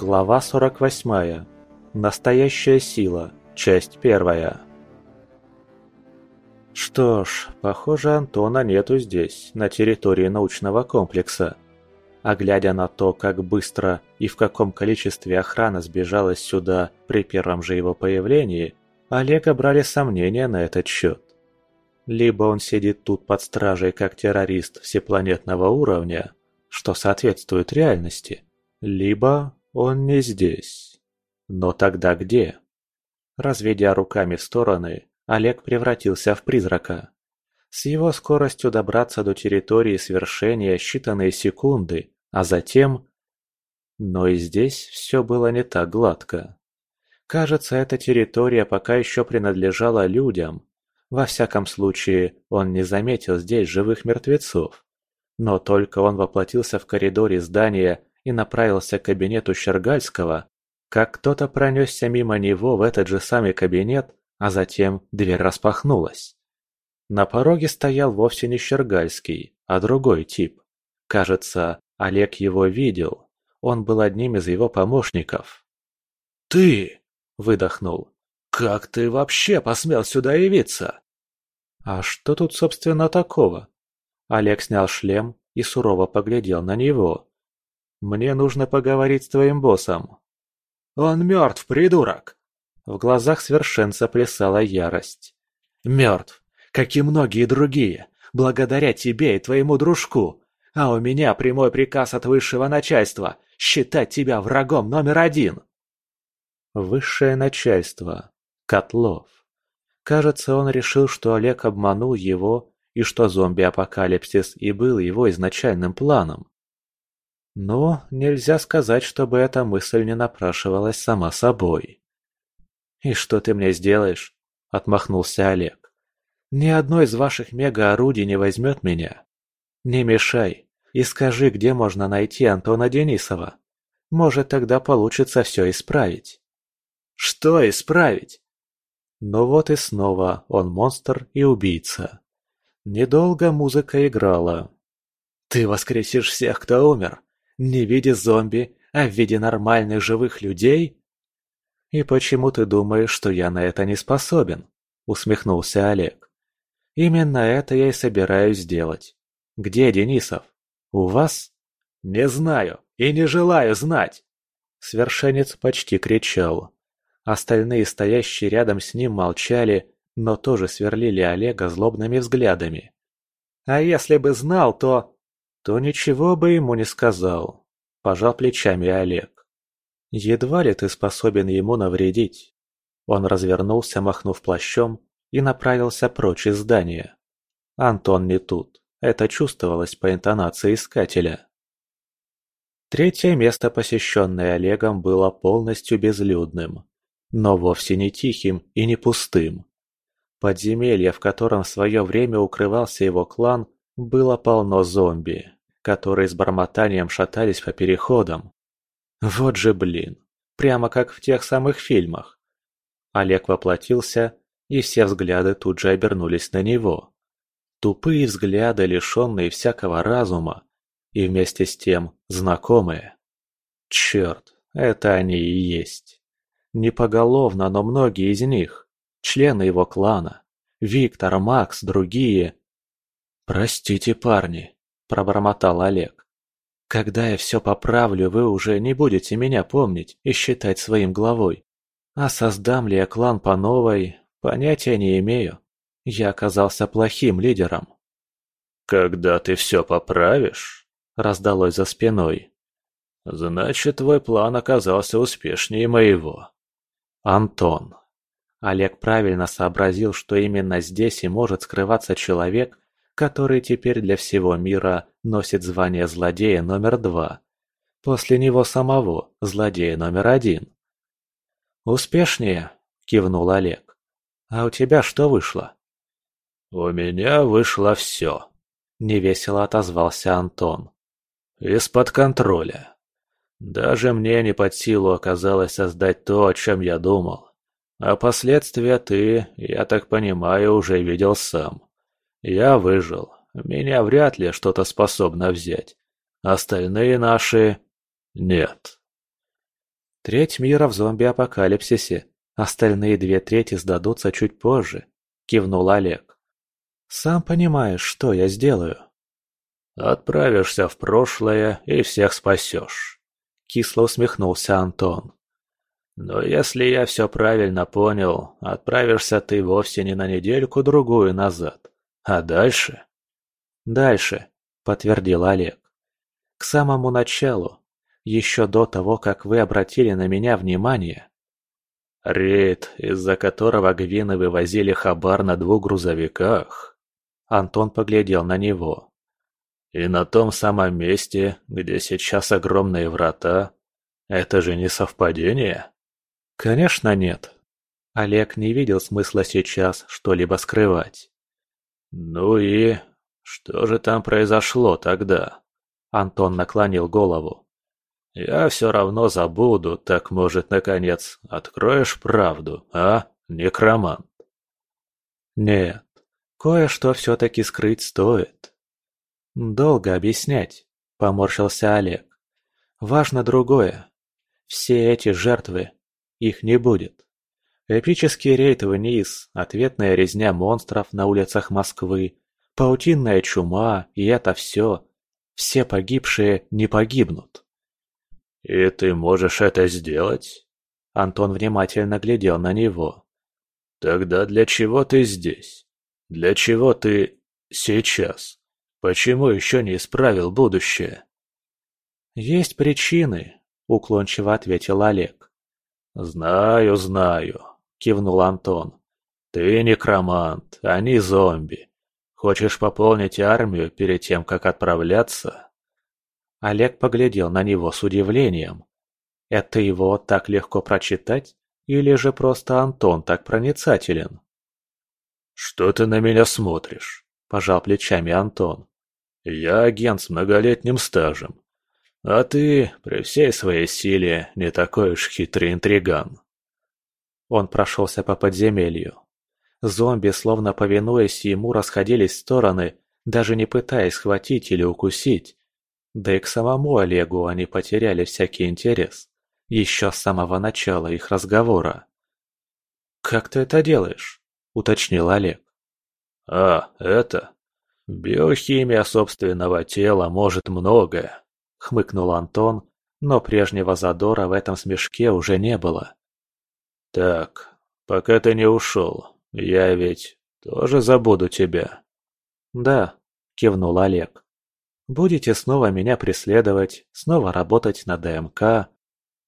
Глава 48. Настоящая сила. Часть первая. Что ж, похоже, Антона нету здесь, на территории научного комплекса. А глядя на то, как быстро и в каком количестве охрана сбежалась сюда при первом же его появлении, Олега брали сомнения на этот счет. Либо он сидит тут под стражей как террорист всепланетного уровня, что соответствует реальности, либо он не здесь. Но тогда где? Разведя руками в стороны, Олег превратился в призрака. С его скоростью добраться до территории свершения считанные секунды, а затем... Но и здесь все было не так гладко. Кажется, эта территория пока еще принадлежала людям. Во всяком случае, он не заметил здесь живых мертвецов. Но только он воплотился в коридоре здания и направился к кабинету Щергальского, как кто-то пронесся мимо него в этот же самый кабинет, а затем дверь распахнулась. На пороге стоял вовсе не Щергальский, а другой тип. Кажется, Олег его видел. Он был одним из его помощников. «Ты!» – выдохнул. «Как ты вообще посмел сюда явиться?» «А что тут, собственно, такого?» Олег снял шлем и сурово поглядел на него. «Мне нужно поговорить с твоим боссом». «Он мертв, придурок!» В глазах совершенца плясала ярость. «Мертв, как и многие другие, благодаря тебе и твоему дружку. А у меня прямой приказ от высшего начальства – считать тебя врагом номер один!» Высшее начальство. Котлов. Кажется, он решил, что Олег обманул его и что зомби-апокалипсис и был его изначальным планом. Но нельзя сказать, чтобы эта мысль не напрашивалась сама собой. «И что ты мне сделаешь?» – отмахнулся Олег. «Ни одно из ваших мега-орудий не возьмет меня. Не мешай и скажи, где можно найти Антона Денисова. Может, тогда получится все исправить». «Что исправить?» Ну вот и снова он монстр и убийца. Недолго музыка играла. «Ты воскресишь всех, кто умер? Не в виде зомби, а в виде нормальных живых людей?» «И почему ты думаешь, что я на это не способен?» – усмехнулся Олег. «Именно это я и собираюсь сделать. Где Денисов? У вас?» «Не знаю и не желаю знать!» Свершенец почти кричал. Остальные, стоящие рядом с ним, молчали, но тоже сверлили Олега злобными взглядами. «А если бы знал, то...» «То ничего бы ему не сказал», – пожал плечами Олег. «Едва ли ты способен ему навредить». Он развернулся, махнув плащом, и направился прочь из здания. Антон не тут, это чувствовалось по интонации искателя. Третье место, посещенное Олегом, было полностью безлюдным, но вовсе не тихим и не пустым. Подземелье, в котором в свое время укрывался его клан, было полно зомби, которые с бормотанием шатались по переходам. Вот же блин, прямо как в тех самых фильмах. Олег воплотился, и все взгляды тут же обернулись на него. Тупые взгляды, лишенные всякого разума, и вместе с тем знакомые. Черт, это они и есть. Не поголовно, но многие из них члены его клана. Виктор, Макс, другие. «Простите, парни», – пробормотал Олег. «Когда я все поправлю, вы уже не будете меня помнить и считать своим главой. А создам ли я клан по новой, понятия не имею. Я оказался плохим лидером». «Когда ты все поправишь?» – раздалось за спиной. «Значит, твой план оказался успешнее моего». «Антон, Олег правильно сообразил, что именно здесь и может скрываться человек, который теперь для всего мира носит звание злодея номер два. После него самого злодея номер один. «Успешнее?» – кивнул Олег. «А у тебя что вышло?» «У меня вышло все», – невесело отозвался Антон. «Из-под контроля. Даже мне не под силу оказалось создать то, о чем я думал. А последствия ты, я так понимаю, уже видел сам. Я выжил. Меня вряд ли что-то способно взять. Остальные наши... нет. Треть мира в зомби-апокалипсисе, остальные две трети сдадутся чуть позже, кивнул Олег. Сам понимаешь, что я сделаю. Отправишься в прошлое и всех спасешь. Кисло усмехнулся Антон. Но если я все правильно понял, отправишься ты вовсе не на недельку-другую назад, а дальше? Дальше, подтвердил Олег. К самому началу, еще до того, как вы обратили на меня внимание. Рейд, из-за которого Гвины вывозили хабар на двух грузовиках. Антон поглядел на него. И на том самом месте, где сейчас огромные врата. Это же не совпадение? Конечно нет. Олег не видел смысла сейчас что-либо скрывать. Ну и что же там произошло тогда? Антон наклонил голову. Я все равно забуду, так может, наконец, откроешь правду, а, некромант? Нет, кое-что все-таки скрыть стоит. Долго объяснять, поморщился Олег. Важно другое. Все эти жертвы их не будет. Эпический рейд вниз, ответная резня монстров на улицах Москвы, паутинная чума и это все. Все погибшие не погибнут. «И ты можешь это сделать?» Антон внимательно глядел на него. «Тогда для чего ты здесь? Для чего ты сейчас? Почему еще не исправил будущее?» «Есть причины», — уклончиво ответил Олег. «Знаю, знаю», — кивнул Антон. «Ты некромант, а не зомби. Хочешь пополнить армию перед тем, как отправляться?» Олег поглядел на него с удивлением. Это его так легко прочитать? Или же просто Антон так проницателен? «Что ты на меня смотришь?» – пожал плечами Антон. «Я агент с многолетним стажем. А ты, при всей своей силе, не такой уж хитрый интриган. Он прошелся по подземелью. Зомби, словно повинуясь ему, расходились в стороны, даже не пытаясь схватить или укусить. Да и к самому Олегу они потеряли всякий интерес. Еще с самого начала их разговора. «Как ты это делаешь?» – уточнил Олег. «А, это? Биохимия собственного тела может многое. — хмыкнул Антон, но прежнего задора в этом смешке уже не было. «Так, пока ты не ушел, я ведь тоже забуду тебя». «Да», — кивнул Олег. «Будете снова меня преследовать, снова работать на ДМК.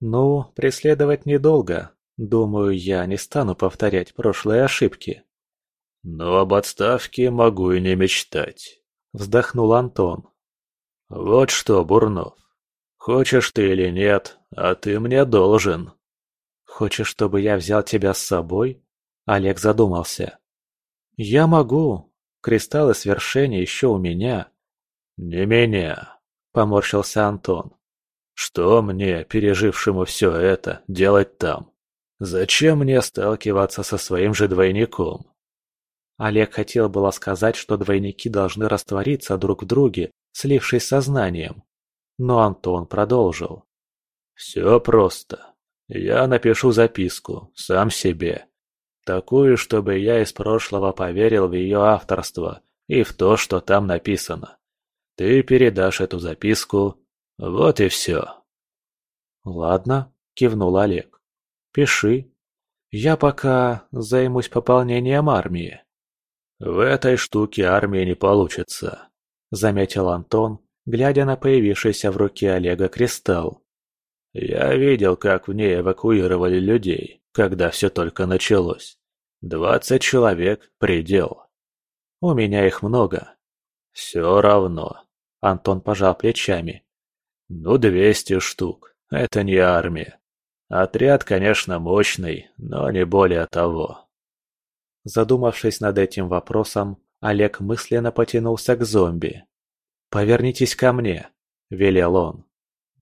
Ну, преследовать недолго. Думаю, я не стану повторять прошлые ошибки». «Но об отставке могу и не мечтать», — вздохнул Антон. «Вот что, Бурнов, хочешь ты или нет, а ты мне должен». «Хочешь, чтобы я взял тебя с собой?» Олег задумался. «Я могу. Кристаллы свершения еще у меня». «Не меня», — поморщился Антон. «Что мне, пережившему все это, делать там? Зачем мне сталкиваться со своим же двойником?» Олег хотел было сказать, что двойники должны раствориться друг в друге, слившись сознанием. Но Антон продолжил. «Все просто. Я напишу записку, сам себе. Такую, чтобы я из прошлого поверил в ее авторство и в то, что там написано. Ты передашь эту записку, вот и все». «Ладно», — кивнул Олег. «Пиши. Я пока займусь пополнением армии». «В этой штуке армии не получится», — заметил Антон, глядя на появившийся в руке Олега кристалл. «Я видел, как в ней эвакуировали людей, когда все только началось. Двадцать человек — предел. У меня их много». «Все равно», — Антон пожал плечами. «Ну, двести штук. Это не армия. Отряд, конечно, мощный, но не более того». Задумавшись над этим вопросом, Олег мысленно потянулся к зомби. «Повернитесь ко мне», — велел он.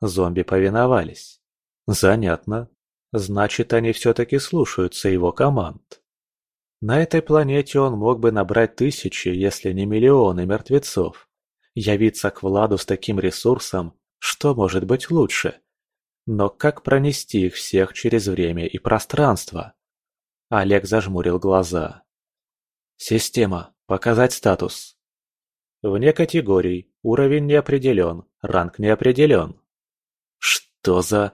Зомби повиновались. «Занятно. Значит, они все-таки слушаются его команд». На этой планете он мог бы набрать тысячи, если не миллионы мертвецов. Явиться к Владу с таким ресурсом, что может быть лучше? Но как пронести их всех через время и пространство? Олег зажмурил глаза. Система. Показать статус. Вне категорий. Уровень не определен. Ранг не определен. Что за...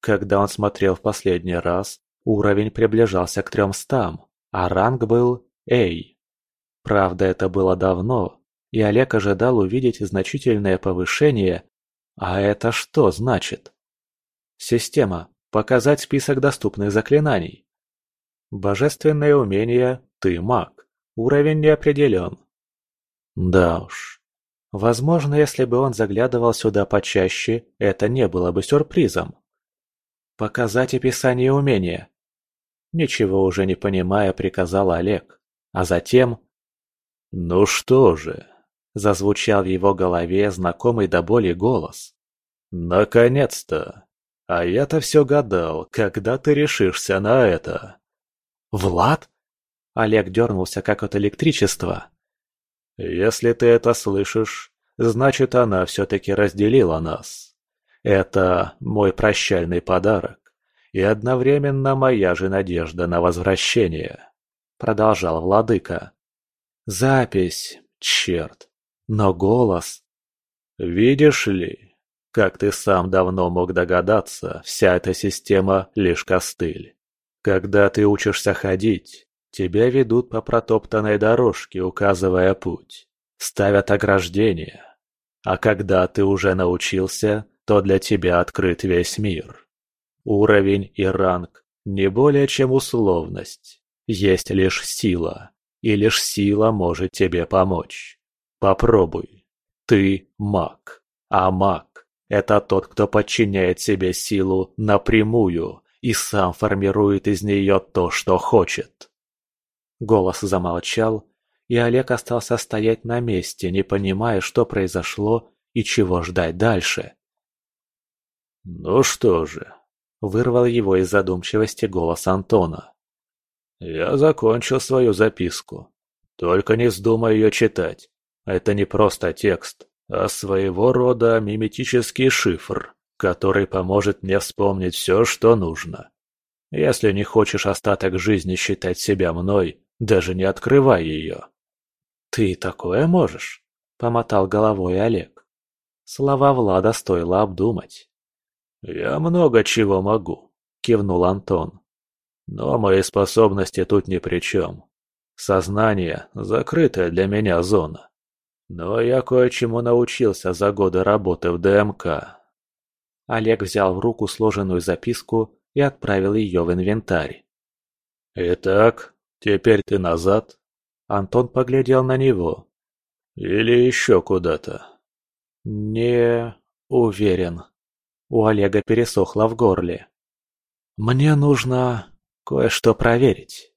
Когда он смотрел в последний раз, уровень приближался к трёмстам, а ранг был A. Правда, это было давно, и Олег ожидал увидеть значительное повышение. А это что значит? Система. Показать список доступных заклинаний. Божественное умение «Ты маг». Уровень не определен. Да уж. Возможно, если бы он заглядывал сюда почаще, это не было бы сюрпризом. Показать описание умения. Ничего уже не понимая, приказал Олег. А затем... «Ну что же?» – зазвучал в его голове знакомый до боли голос. «Наконец-то! А я-то все гадал, когда ты решишься на это?» «Влад?» Олег дернулся, как от электричества. «Если ты это слышишь, значит, она все-таки разделила нас. Это мой прощальный подарок и одновременно моя же надежда на возвращение», — продолжал владыка. «Запись, черт, но голос...» «Видишь ли, как ты сам давно мог догадаться, вся эта система — лишь костыль. Когда ты учишься ходить, тебя ведут по протоптанной дорожке, указывая путь, ставят ограждения. А когда ты уже научился, то для тебя открыт весь мир. Уровень и ранг не более чем условность. Есть лишь сила, и лишь сила может тебе помочь. Попробуй. Ты маг, а маг – это тот, кто подчиняет себе силу напрямую и сам формирует из нее то, что хочет. Голос замолчал, и Олег остался стоять на месте, не понимая, что произошло и чего ждать дальше. «Ну что же», — вырвал его из задумчивости голос Антона. «Я закончил свою записку. Только не вздумай ее читать. Это не просто текст, а своего рода миметический шифр, который поможет мне вспомнить все, что нужно. Если не хочешь остаток жизни считать себя мной, даже не открывай ее». «Ты такое можешь?» — помотал головой Олег. Слова Влада стоило обдумать. «Я много чего могу», — кивнул Антон. «Но мои способности тут ни при чем. Сознание — закрытая для меня зона. Но я кое-чему научился за годы работы в ДМК». Олег взял в руку сложенную записку и отправил ее в инвентарь. «Итак, теперь ты назад?» Антон поглядел на него. «Или еще куда-то?» «Не уверен», у Олега пересохло в горле. «Мне нужно кое-что проверить».